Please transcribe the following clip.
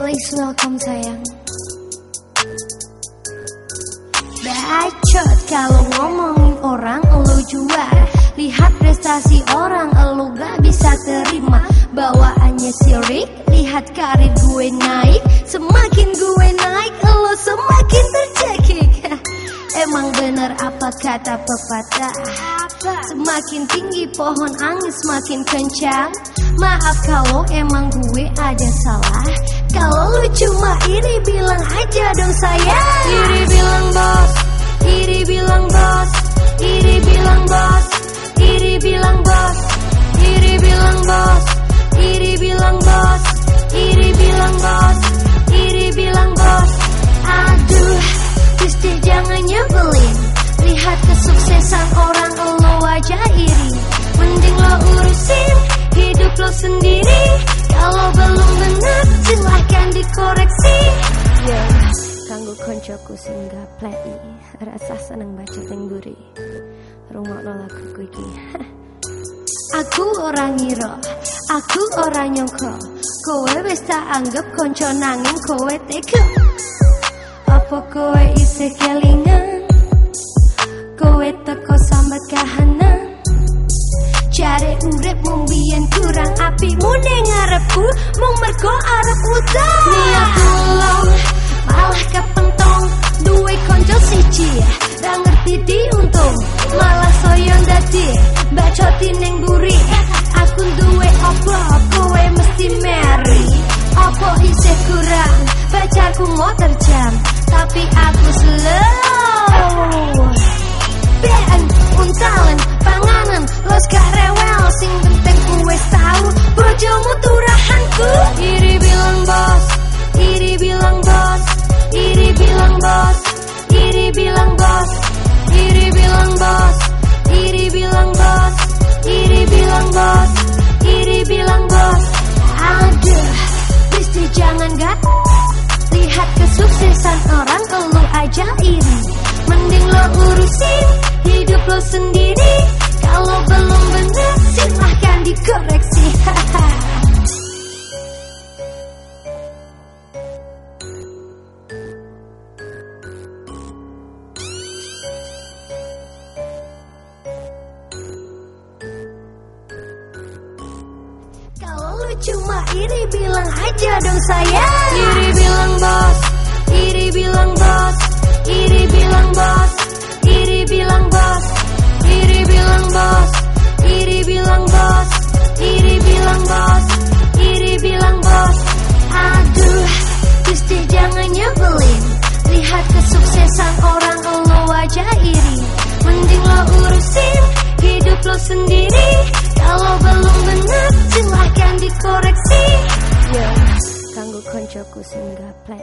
Please welcome sayang. Bacot kalau ngomongin orang lo jual. Lihat prestasi orang lo gak bisa terima. Bawaannya sirik Lihat karir gue naik. Semakin gue naik lo semakin tercekik Emang bener apa kata pepatah? Semakin tinggi pohon angin semakin kencang. Maaf kalau emang gue ada salah kalau lu cuma iri bilang aja dong saya Iri bilang bos, iri bilang bos. Iri bilang bos, iri bilang bos. Iri bilang bos, iri bilang bos. Iri bilang bos, iri bilang bos. Aduh, Gusti jangan nyebelin. Lihat kesuksesan orang lo aja iri Mending lo urusin hidup lo sendiri. Koncoku sehingga play Rasa seneng baca tengguri Rumah lo lagu iki. Aku orang ngira, aku orang nyongko Kowe wis tak anggap konco nanging kowe tega. Apa kowe isih kelingan Kowe teko sambat kahanan Cari urip mung kurang api Mune ngarepku mung mergo arep utang Bacaku mau terjam Tapi aku slow. Ben, untalan, lo sendiri. Kalau belum benar silahkan dikoreksi. Kalau lu cuma iri bilang aja dong saya bilang bos, iri bilang bos. Aduh, Gusti jangan nyebelin. Lihat kesuksesan orang lo aja iri. Mending lo urusin hidup lo sendiri. Kalau belum benar silahkan dikoreksi. Ya, kanggo koncoku sehingga play